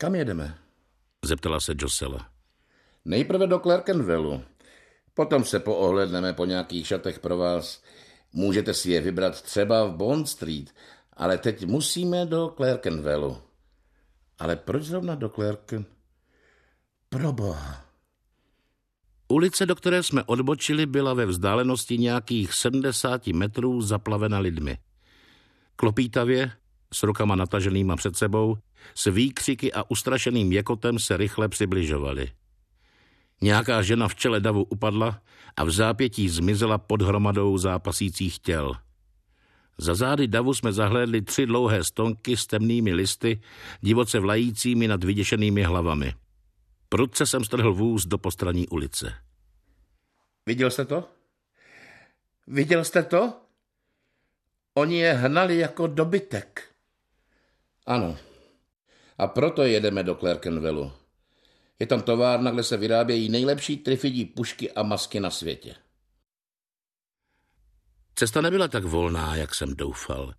Kam jedeme? Zeptala se Josela. Nejprve do Clerkenwellu. Potom se poohledneme po nějakých šatech pro vás. Můžete si je vybrat třeba v Bond Street, ale teď musíme do Clerkenwellu. Ale proč zrovna do Clerken? Proboha. Ulice, do které jsme odbočili, byla ve vzdálenosti nějakých 70 metrů zaplavena lidmi. Klopítavě, s rukama nataženýma před sebou, s výkřiky a ustrašeným jekotem se rychle přibližovali. Nějaká žena v čele davu upadla a v zápětí zmizela pod hromadou zápasících těl. Za zády davu jsme zahlédli tři dlouhé stonky s temnými listy, divoce vlajícími nad vyděšenými hlavami. Prudce jsem strhl vůz do postraní ulice. Viděl jste to? Viděl jste to? Oni je hnali jako dobytek. Ano. A proto jedeme do Clerkenwellu. Je tam továrna, kde se vyrábějí nejlepší trifidí pušky a masky na světě. Cesta nebyla tak volná, jak jsem doufal.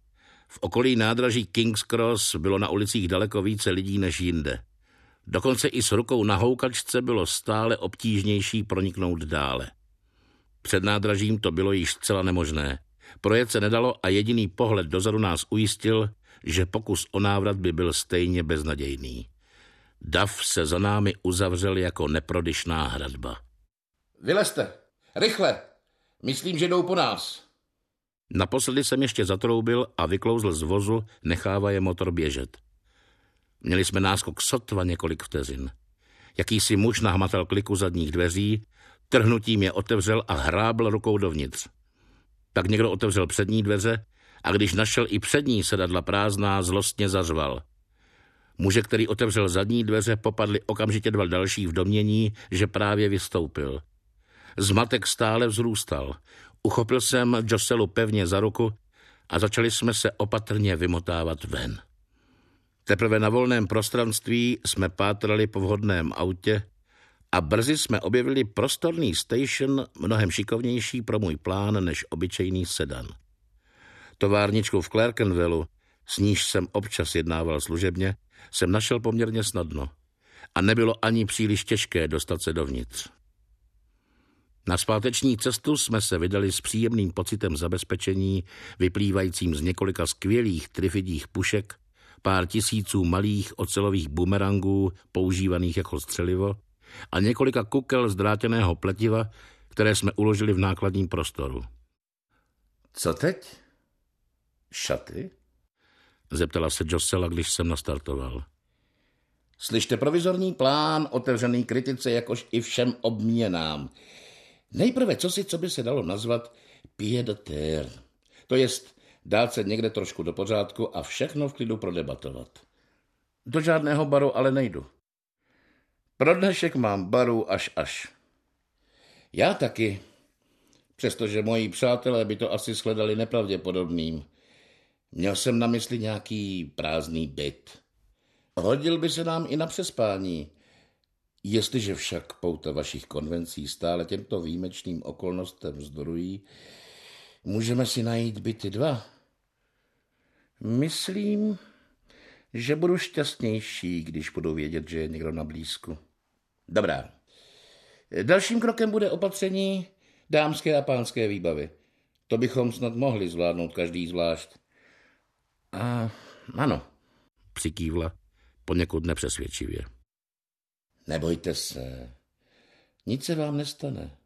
V okolí nádraží King's Cross bylo na ulicích daleko více lidí než jinde. Dokonce i s rukou na houkačce bylo stále obtížnější proniknout dále. Před nádražím to bylo již zcela nemožné. Projet se nedalo a jediný pohled dozadu nás ujistil, že pokus o návrat by byl stejně beznadějný. Dav se za námi uzavřel jako neprodyšná hradba. Vylezte, rychle, myslím, že jdou po nás. Naposledy jsem ještě zatroubil a vyklouzl z vozu, nechávaje motor běžet. Měli jsme náskok sotva několik vteřin. Jakýsi muž nahmatal kliku zadních dveří, trhnutím je otevřel a hrábl rukou dovnitř. Tak někdo otevřel přední dveře a když našel i přední sedadla prázdná, zlostně zařval. Muže, který otevřel zadní dveře, popadli okamžitě dva další v domění, že právě vystoupil. Zmatek stále vzrůstal. Uchopil jsem Joselu pevně za ruku a začali jsme se opatrně vymotávat ven. Teprve na volném prostranství jsme pátrali po vhodném autě a brzy jsme objevili prostorný station, mnohem šikovnější pro můj plán než obyčejný sedan. Továrničku v Clerkenwellu, s níž jsem občas jednával služebně, jsem našel poměrně snadno a nebylo ani příliš těžké dostat se dovnitř. Na zpáteční cestu jsme se vydali s příjemným pocitem zabezpečení, vyplývajícím z několika skvělých trifidích pušek, pár tisíců malých ocelových bumerangů používaných jako střelivo a několika kukel z drátěného pletiva, které jsme uložili v nákladním prostoru. Co teď? Šaty? Zeptala se Josela, když jsem nastartoval. Slyšte provizorní plán, otevřený kritice, jakož i všem obměnám. Nejprve co si, co by se dalo nazvat pied de terre. To jest dát se někde trošku do pořádku a všechno v klidu prodebatovat. Do žádného baru ale nejdu. Pro dnešek mám baru až až. Já taky, přestože moji přátelé by to asi shledali nepravděpodobným. Měl jsem na mysli nějaký prázdný byt. Hodil by se nám i na přespání. Jestliže však pouta vašich konvencí stále těmto výjimečným okolnostem vzdorují, můžeme si najít byty dva. Myslím, že budu šťastnější, když budu vědět, že je někdo na blízku. Dobrá. Dalším krokem bude opatření dámské a pánské výbavy. To bychom snad mohli zvládnout každý zvlášť. A ano, přikývla poněkud nepřesvědčivě. Nebojte se, nic se vám nestane.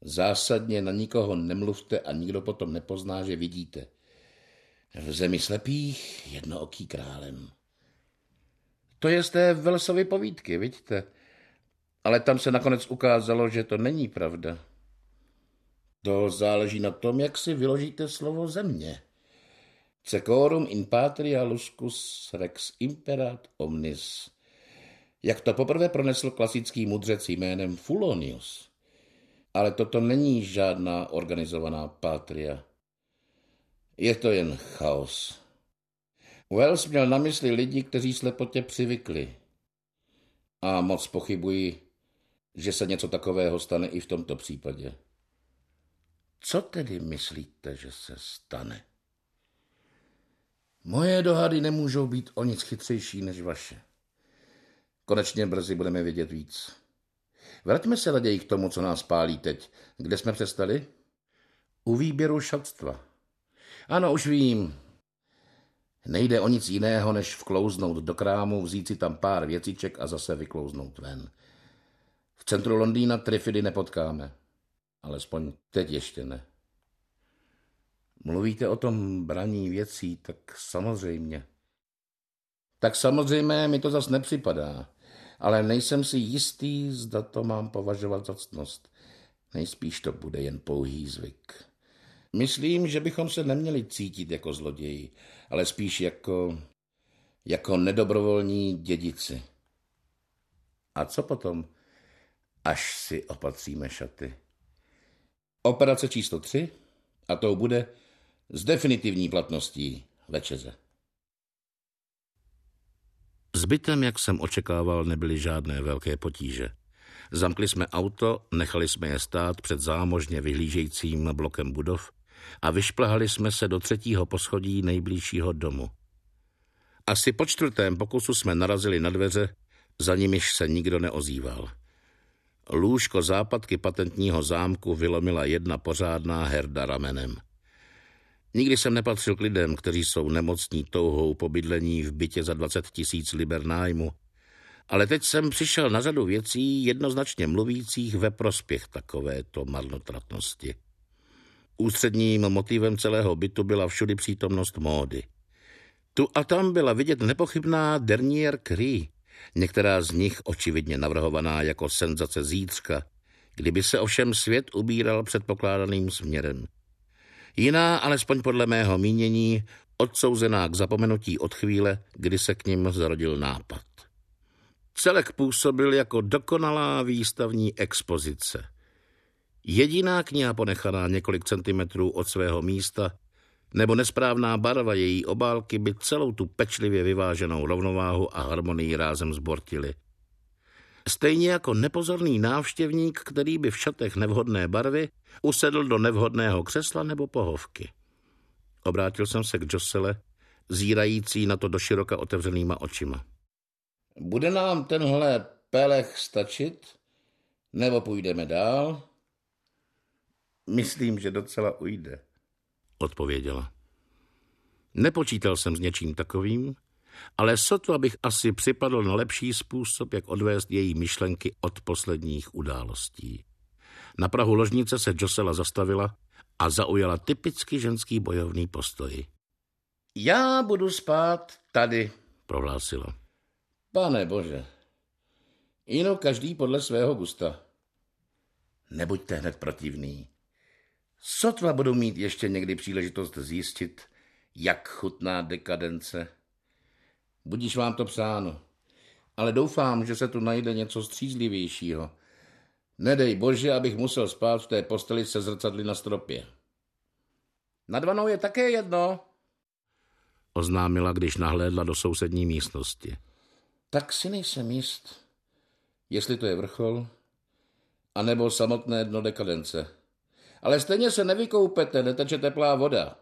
Zásadně na nikoho nemluvte a nikdo potom nepozná, že vidíte. V zemi slepých jednooký králem. To je z té Velsovy povídky, vidíte? Ale tam se nakonec ukázalo, že to není pravda. To záleží na tom, jak si vyložíte slovo země. Cecorum in patria luscus rex imperat omnis. Jak to poprvé pronesl klasický mudřec jménem Fulonius. Ale toto není žádná organizovaná patria. Je to jen chaos. Wells měl na mysli lidi, kteří slepotě přivykli. A moc pochybuji, že se něco takového stane i v tomto případě. Co tedy myslíte, že se stane? Moje dohady nemůžou být o nic chytřejší než vaše. Konečně brzy budeme vědět víc. Vraťme se raději k tomu, co nás pálí teď. Kde jsme přestali? U výběru šatstva. Ano, už vím. Nejde o nic jiného, než vklouznout do krámu, vzít si tam pár věciček a zase vyklouznout ven. V centru Londýna Trifidy nepotkáme. Alespoň teď ještě ne. Mluvíte o tom braní věcí, tak samozřejmě. Tak samozřejmě mi to zas nepřipadá, ale nejsem si jistý, zda to mám považovat za ctnost. Nejspíš to bude jen pouhý zvyk. Myslím, že bychom se neměli cítit jako zloději, ale spíš jako, jako nedobrovolní dědici. A co potom, až si opatříme šaty? Operace číslo tři a to bude s definitivní platností večeze. Zbytem, jak jsem očekával, nebyly žádné velké potíže. Zamkli jsme auto, nechali jsme je stát před zámožně vyhlížejícím blokem budov a vyšplhali jsme se do třetího poschodí nejbližšího domu. Asi po čtvrtém pokusu jsme narazili na dveře, za nimiž se nikdo neozýval. Lůžko západky patentního zámku vylomila jedna pořádná herda ramenem. Nikdy jsem nepatřil k lidem, kteří jsou nemocní touhou po bydlení v bytě za 20 tisíc liber nájmu, ale teď jsem přišel na řadu věcí jednoznačně mluvících ve prospěch takovéto marnotratnosti. Ústředním motivem celého bytu byla všudy přítomnost módy. Tu a tam byla vidět nepochybná Dernier Crie, některá z nich očividně navrhovaná jako senzace zítřka, kdyby se ovšem svět ubíral předpokládaným směrem. Jiná, alespoň podle mého mínění, odsouzená k zapomenutí od chvíle, kdy se k ním zrodil nápad. Celek působil jako dokonalá výstavní expozice – Jediná kniha ponechaná několik centimetrů od svého místa nebo nesprávná barva její obálky by celou tu pečlivě vyváženou rovnováhu a harmonii rázem zbortili. Stejně jako nepozorný návštěvník, který by v šatech nevhodné barvy usedl do nevhodného křesla nebo pohovky. Obrátil jsem se k Josele, zírající na to do široka otevřenýma očima. Bude nám tenhle pelech stačit? Nebo půjdeme dál? Myslím, že docela ujde. Odpověděla. Nepočítal jsem s něčím takovým, ale sotva bych asi připadl na lepší způsob, jak odvést její myšlenky od posledních událostí. Na prahu ložnice se Josela zastavila a zaujala typicky ženský bojovný postoj. Já budu spát tady, prohlásila. Pane bože, jinou každý podle svého gusta. Nebuďte hned protivný. Sotva budu mít ještě někdy příležitost zjistit, jak chutná dekadence. Budíš vám to přáno, ale doufám, že se tu najde něco střízlivějšího. Nedej bože, abych musel spát v té posteli se zrcadly na stropě. Nad vanou je také jedno, oznámila, když nahlédla do sousední místnosti. Tak si nejsem jist, jestli to je vrchol, anebo samotné dno dekadence ale stejně se nevykoupete, neteče teplá voda.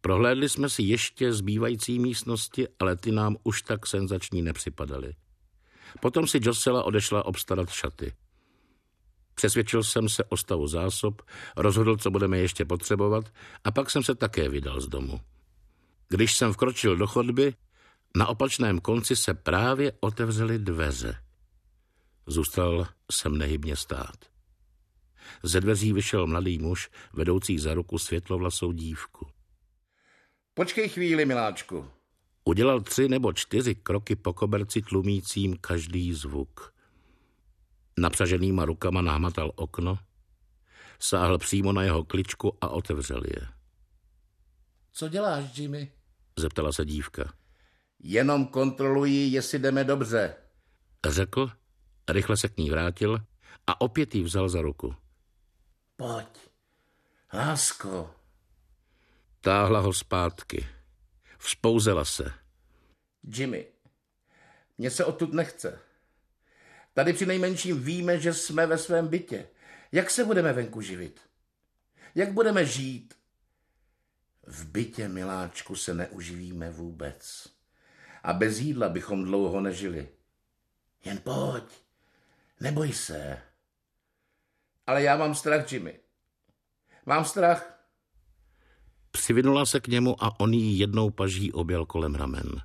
Prohlédli jsme si ještě zbývající místnosti, ale ty nám už tak senzační nepřipadaly. Potom si Josela odešla obstarat šaty. Přesvědčil jsem se o stavu zásob, rozhodl, co budeme ještě potřebovat a pak jsem se také vydal z domu. Když jsem vkročil do chodby, na opačném konci se právě otevřely dveře. Zůstal jsem nehybně stát. Ze dveří vyšel mladý muž, vedoucí za ruku světlovlasou dívku. Počkej chvíli, miláčku. Udělal tři nebo čtyři kroky po koberci tlumícím každý zvuk. Napřaženýma rukama nahmatal okno, sáhl přímo na jeho kličku a otevřel je. Co děláš, Jimmy? Zeptala se dívka. Jenom kontroluji, jestli jdeme dobře. Řekl, rychle se k ní vrátil a opět jí vzal za ruku. Pojď, lásko. Táhla ho zpátky. Vzpouzela se. Jimmy, mně se odtud nechce. Tady při nejmenším víme, že jsme ve svém bytě. Jak se budeme venku živit? Jak budeme žít? V bytě, miláčku, se neuživíme vůbec. A bez jídla bychom dlouho nežili. Jen pojď, neboj se. Ale já mám strach, Jimmy. Mám strach. Přivinula se k němu a on jí jednou paží objel kolem ramen.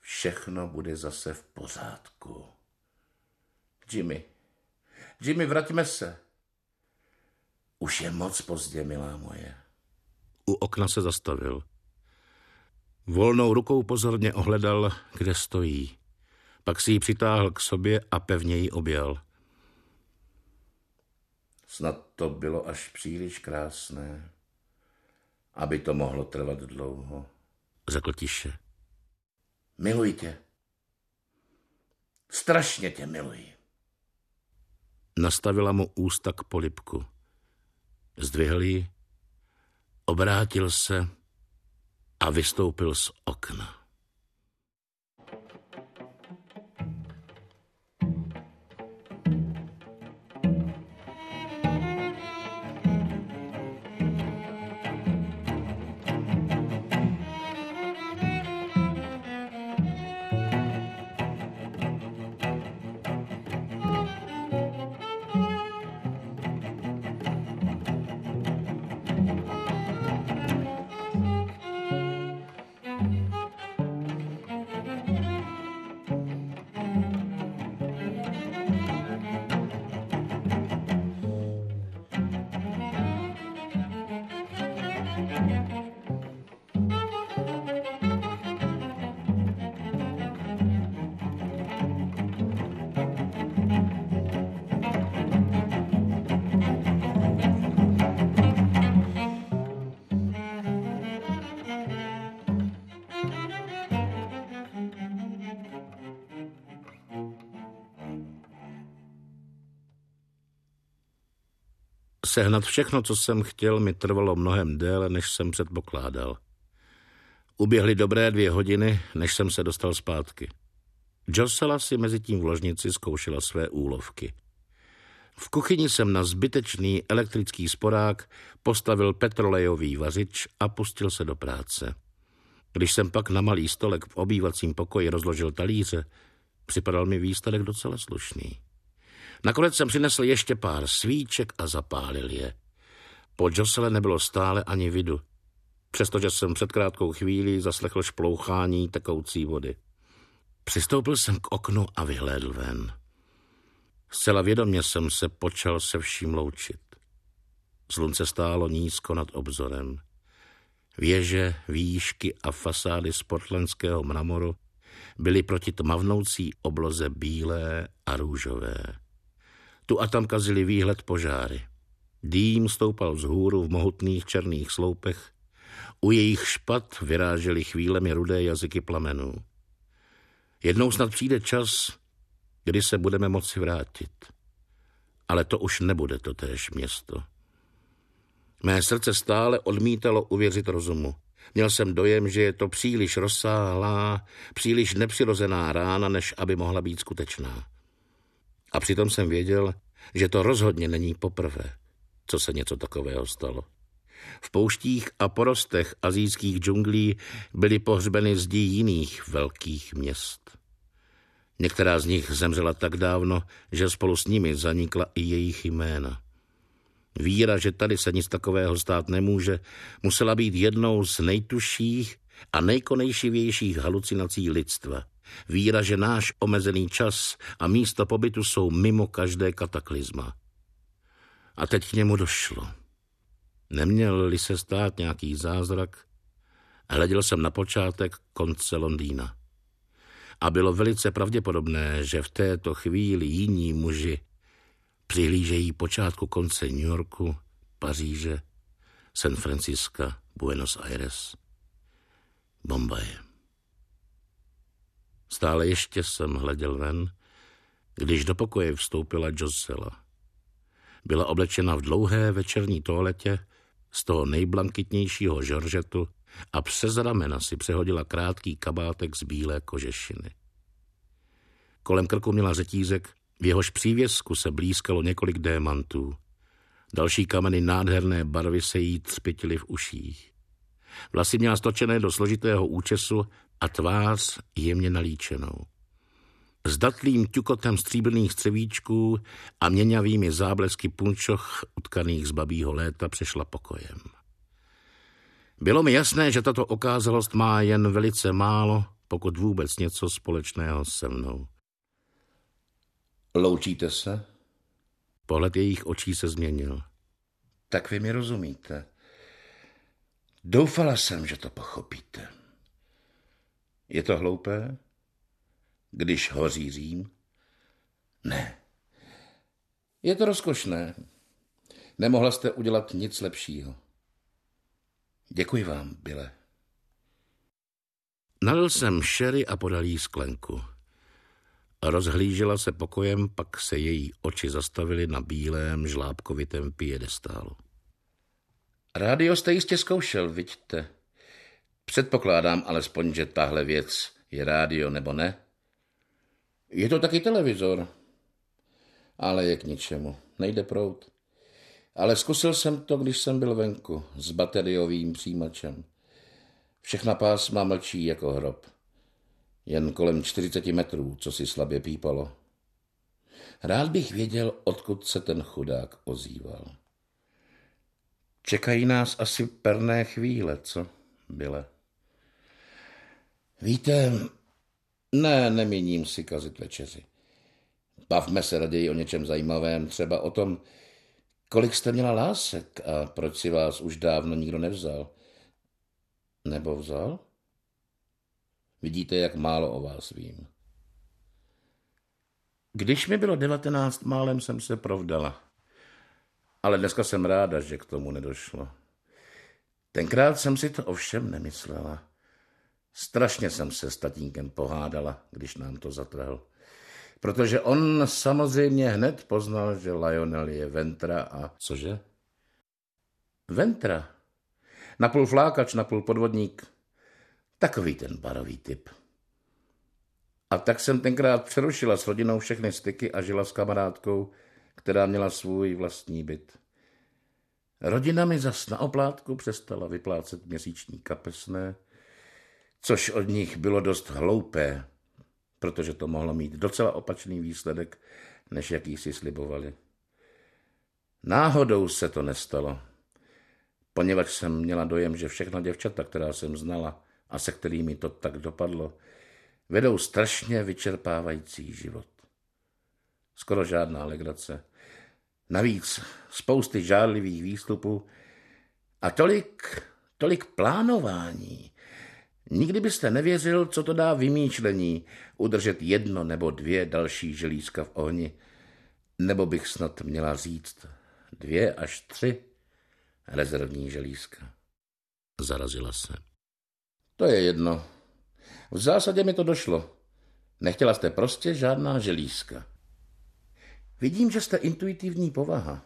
Všechno bude zase v pořádku. Jimmy, Jimmy, vraťme se. Už je moc pozdě, milá moje. U okna se zastavil. Volnou rukou pozorně ohledal, kde stojí. Pak si ji přitáhl k sobě a pevně ji objal. Snad to bylo až příliš krásné, aby to mohlo trvat dlouho. Řekl tiše. Miluji tě. Strašně tě miluji. Nastavila mu ústa k polipku. Zdvihl ji, obrátil se a vystoupil z okna. Sehnat všechno, co jsem chtěl, mi trvalo mnohem déle, než jsem předpokládal. Uběhly dobré dvě hodiny, než jsem se dostal zpátky. Josela si mezi tím v ložnici zkoušela své úlovky. V kuchyni jsem na zbytečný elektrický sporák postavil petrolejový vařič a pustil se do práce. Když jsem pak na malý stolek v obývacím pokoji rozložil talíře, připadal mi výsledek docela slušný. Nakonec jsem přinesl ještě pár svíček a zapálil je. Po Josele nebylo stále ani vidu, přestože jsem před krátkou chvílí zaslechl šplouchání tekoucí vody. Přistoupil jsem k oknu a vyhlédl ven. Zcela vědomě jsem se počal se vším loučit. Slunce stálo nízko nad obzorem. Věže, výšky a fasády z mramoru byly proti tmavnoucí obloze bílé a růžové. Tu a tam kazili výhled požáry. Dým stoupal vzhůru v mohutných černých sloupech, u jejich špat vyrážely chvílemi rudé jazyky plamenů. Jednou snad přijde čas, kdy se budeme moci vrátit. Ale to už nebude to též město. Mé srdce stále odmítalo uvěřit rozumu. Měl jsem dojem, že je to příliš rozsáhlá, příliš nepřirozená rána, než aby mohla být skutečná. A přitom jsem věděl, že to rozhodně není poprvé, co se něco takového stalo. V pouštích a porostech azijských džunglí byly pohřbeny zdi jiných velkých měst. Některá z nich zemřela tak dávno, že spolu s nimi zanikla i jejich jména. Víra, že tady se nic takového stát nemůže, musela být jednou z nejtuších a nejkonejšivějších halucinací lidstva – Víra, že náš omezený čas a místo pobytu jsou mimo každé kataklizma. A teď k němu došlo. Neměl-li se stát nějaký zázrak, hleděl jsem na počátek konce Londýna. A bylo velice pravděpodobné, že v této chvíli jiní muži přihlížejí počátku konce New Yorku, Paříže, San Francisca, Buenos Aires, Bombaje. Stále ještě jsem hleděl ven, když do pokoje vstoupila Josela. Byla oblečena v dlouhé večerní toaletě z toho nejblankitnějšího žoržetu a přes ramena si přehodila krátký kabátek z bílé kožešiny. Kolem krku měla řetízek, v jehož přívěsku se blízkalo několik démantů. Další kameny nádherné barvy se jí třpitily v uších. Vlasy měla stočené do složitého účesu a tvář jemně nalíčenou. s datlým ťukotem stříbrných střevíčků a měňavými záblesky punčoch utkaných z babího léta přešla pokojem. Bylo mi jasné, že tato okázalost má jen velice málo, pokud vůbec něco společného se mnou. Loučíte se? Pohled jejich očí se změnil. Tak vy mi rozumíte. Doufala jsem, že to pochopíte. Je to hloupé? Když hoří Řím? Ne. Je to rozkošné. Nemohla jste udělat nic lepšího. Děkuji vám, Bile. Nalil jsem šery a podal jí sklenku. Rozhlížela se pokojem, pak se její oči zastavily na bílém žlábkovitém piedestálu. Rádio jste jistě zkoušel, vidíte. Předpokládám alespoň, že tahle věc je rádio, nebo ne? Je to taky televizor. Ale je k ničemu. Nejde prout. Ale zkusil jsem to, když jsem byl venku s bateriovým přijímačem. Všechna pásma mlčí jako hrob. Jen kolem 40 metrů, co si slabě pípalo. Rád bych věděl, odkud se ten chudák ozýval. Čekají nás asi perné chvíle, co, Byle? Víte, ne, nemíním si kazit večeři. Bavme se raději o něčem zajímavém, třeba o tom, kolik jste měla lásek a proč si vás už dávno nikdo nevzal. Nebo vzal? Vidíte, jak málo o vás vím. Když mi bylo devatenáct, málem jsem se provdala. Ale dneska jsem ráda, že k tomu nedošlo. Tenkrát jsem si to ovšem nemyslela. Strašně jsem se s tatínkem pohádala, když nám to zatrhl. Protože on samozřejmě hned poznal, že Lionel je Ventra a cože? Ventra. Napůl flákač, napůl podvodník. Takový ten barový typ. A tak jsem tenkrát přerušila s rodinou všechny styky a žila s kamarádkou, která měla svůj vlastní byt. Rodina mi zas na oplátku přestala vyplácet měsíční kapesné, což od nich bylo dost hloupé, protože to mohlo mít docela opačný výsledek, než jaký si slibovali. Náhodou se to nestalo, poněvadž jsem měla dojem, že všechna děvčata, která jsem znala a se kterými to tak dopadlo, vedou strašně vyčerpávající život. Skoro žádná legrace. Navíc spousty žádlivých výstupů a tolik, tolik plánování, Nikdy byste nevěřil, co to dá vymýšlení, udržet jedno nebo dvě další želízka v ohni. Nebo bych snad měla říct dvě až tři rezervní želízka. Zarazila se. To je jedno. V zásadě mi to došlo. Nechtěla jste prostě žádná želízka. Vidím, že jste intuitivní povaha.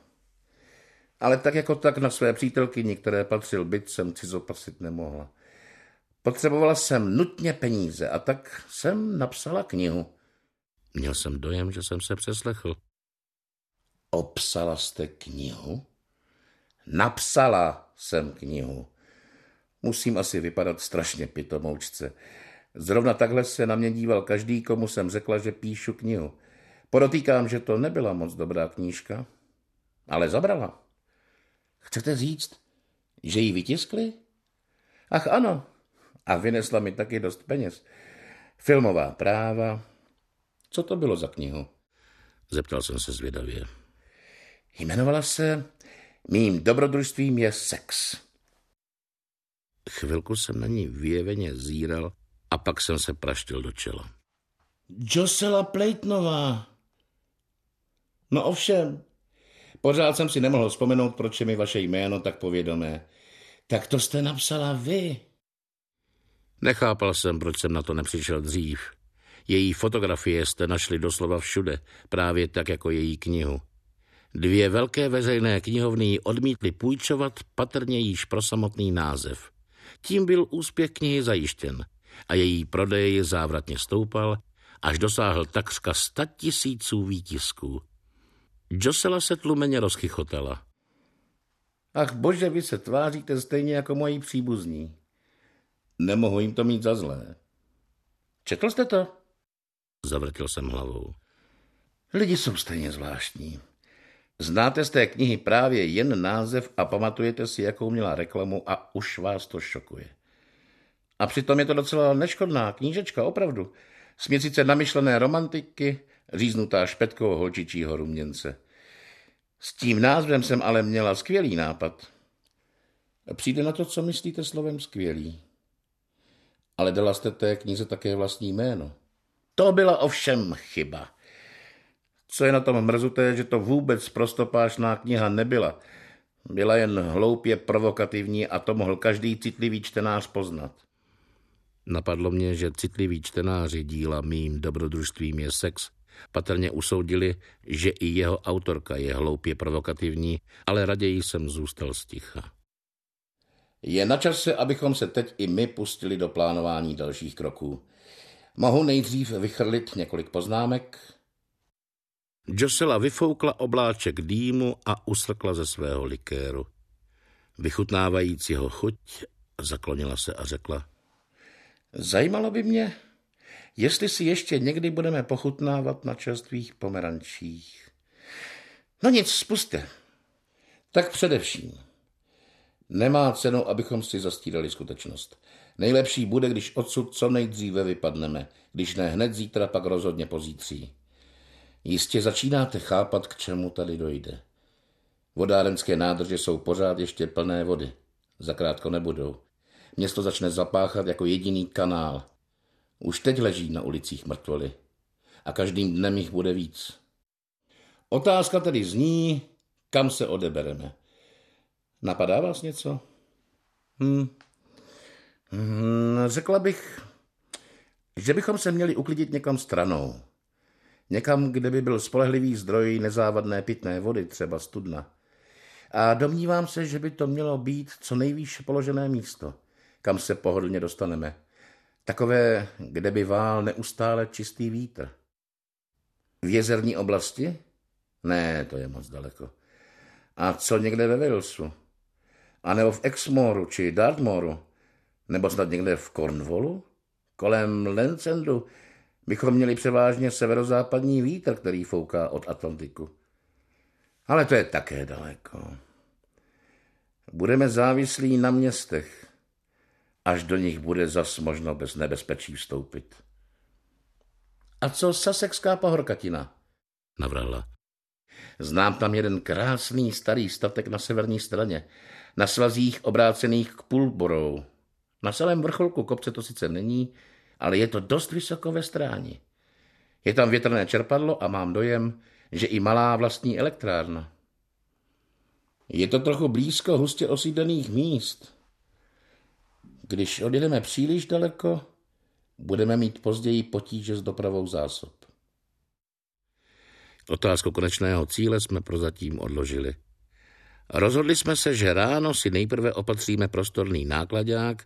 Ale tak jako tak na své přítelkyni, které patřil byt, jsem cizopasit nemohla. Potřebovala jsem nutně peníze a tak jsem napsala knihu. Měl jsem dojem, že jsem se přeslechl. Obsala jste knihu? Napsala jsem knihu. Musím asi vypadat strašně pitomoučce. Zrovna takhle se na mě díval každý, komu jsem řekla, že píšu knihu. Podotýkám, že to nebyla moc dobrá knížka, ale zabrala. Chcete říct, že ji vytiskli? Ach ano, a vynesla mi taky dost peněz. Filmová práva. Co to bylo za knihu? Zeptal jsem se zvědavě. Jmenovala se Mým dobrodružstvím je sex. Chvilku jsem na ní vyjeveně zíral a pak jsem se praštil do čela. Josela Plejtnová. No ovšem, pořád jsem si nemohl vzpomenout, proč je mi vaše jméno tak povědomé. Tak to jste napsala vy. Nechápal jsem, proč jsem na to nepřišel dřív. Její fotografie jste našli doslova všude, právě tak jako její knihu. Dvě velké veřejné knihovny odmítly půjčovat patrně již pro samotný název. Tím byl úspěch knihy zajištěn a její prodej závratně stoupal, až dosáhl takřka sta tisíců výtisků. Josela se tlumeně rozchychotala. Ach bože, vy se tváříte stejně jako moji příbuzní. Nemohu jim to mít za zlé. Četl jste to? Zavrtil jsem hlavou. Lidi jsou stejně zvláštní. Znáte z té knihy právě jen název a pamatujete si, jakou měla reklamu a už vás to šokuje. A přitom je to docela neškodná knížečka, opravdu. Směsice namyšlené romantiky, říznutá špetkou holčičího ruměnce. S tím názvem jsem ale měla skvělý nápad. Přijde na to, co myslíte slovem skvělý. Ale dala jste té knize také vlastní jméno. To byla ovšem chyba. Co je na tom mrzuté, že to vůbec prostopášná kniha nebyla. Byla jen hloupě provokativní a to mohl každý citlivý čtenář poznat. Napadlo mě, že citliví čtenáři díla mým dobrodružstvím je sex patrně usoudili, že i jeho autorka je hloupě provokativní, ale raději jsem zůstal sticha. Je na čase, abychom se teď i my pustili do plánování dalších kroků. Mohu nejdřív vychrlit několik poznámek? Josela vyfoukla obláček dýmu a usrkla ze svého likéru. Vychutnávajícího chuť zaklonila se a řekla. Zajímalo by mě, jestli si ještě někdy budeme pochutnávat na čerstvých pomerančích. No nic, spuste. Tak především. Nemá cenu, abychom si zastírali skutečnost. Nejlepší bude, když odsud co nejdříve vypadneme, když ne hned zítra, pak rozhodně pozítří. Jistě začínáte chápat, k čemu tady dojde. Vodárenské nádrže jsou pořád ještě plné vody. Zakrátko nebudou. Město začne zapáchat jako jediný kanál. Už teď leží na ulicích mrtvoly. A každým dnem jich bude víc. Otázka tedy zní, kam se odebereme. Napadá vás něco? Hm. Hm, řekla bych, že bychom se měli uklidit někam stranou. Někam, kde by byl spolehlivý zdroj nezávadné pitné vody, třeba studna. A domnívám se, že by to mělo být co nejvýš položené místo, kam se pohodlně dostaneme. Takové, kde by vál neustále čistý vítr. V jezerní oblasti? Ne, to je moc daleko. A co někde ve Walesu? A nebo v Exmoru či Dartmoru? Nebo snad někde v Cornwallu? Kolem Lencendu bychom měli převážně severozápadní vítr, který fouká od Atlantiku. Ale to je také daleko. Budeme závislí na městech, až do nich bude zas možno bez nebezpečí vstoupit. A co Sasekská pahorkatina? Navrhla. Znám tam jeden krásný starý statek na severní straně, na svazích obrácených k Pulborou. Na celém vrcholku kopce to sice není, ale je to dost vysoko ve stráni. Je tam větrné čerpadlo a mám dojem, že i malá vlastní elektrárna. Je to trochu blízko hustě osídlených míst. Když odjedeme příliš daleko, budeme mít později potíže s dopravou zásob. Otázku konečného cíle jsme prozatím odložili. Rozhodli jsme se, že ráno si nejprve opatříme prostorný nákladák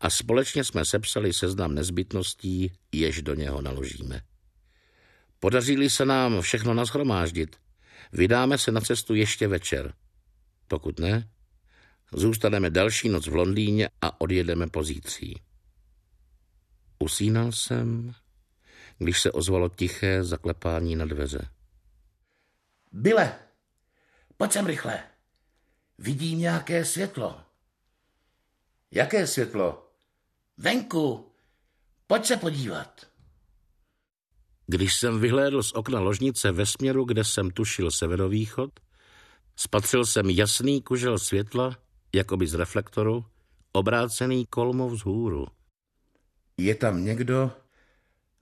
a společně jsme sepsali seznam nezbytností, jež do něho naložíme. Podařili se nám všechno nashromáždit. Vydáme se na cestu ještě večer. Pokud ne, zůstaneme další noc v Londýně a odjedeme pozítří. Usínal jsem, když se ozvalo tiché zaklepání na dveře. Byle, pojď sem rychle. Vidím nějaké světlo. Jaké světlo? Venku. Pojď se podívat. Když jsem vyhlédl z okna ložnice ve směru, kde jsem tušil severovýchod, spatřil jsem jasný kužel světla, jakoby z reflektoru, obrácený kolmo vzhůru. Je tam někdo,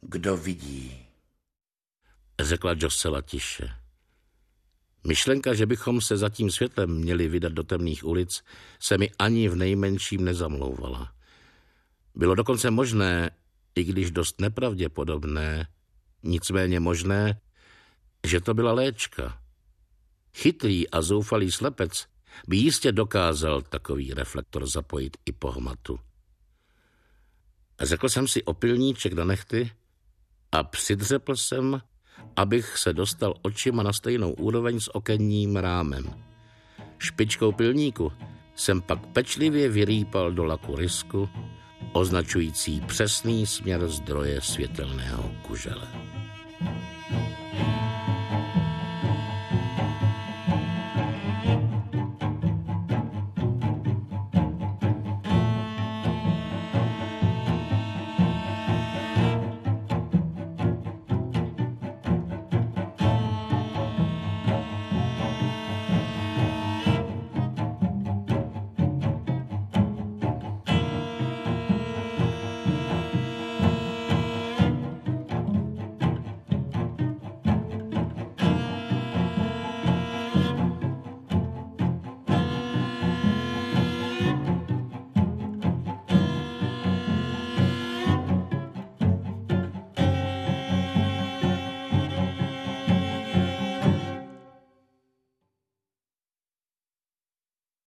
kdo vidí, řekla Josela tiše. Myšlenka, že bychom se za tím světlem měli vydat do temných ulic, se mi ani v nejmenším nezamlouvala. Bylo dokonce možné, i když dost nepravděpodobné, nicméně možné, že to byla léčka. Chytrý a zoufalý slepec by jistě dokázal takový reflektor zapojit i po hmatu. Řekl jsem si opilníček do nechty a přidřepl jsem, abych se dostal očima na stejnou úroveň s okenním rámem. Špičkou pilníku jsem pak pečlivě vyrýpal do laku risku označující přesný směr zdroje světelného kužele.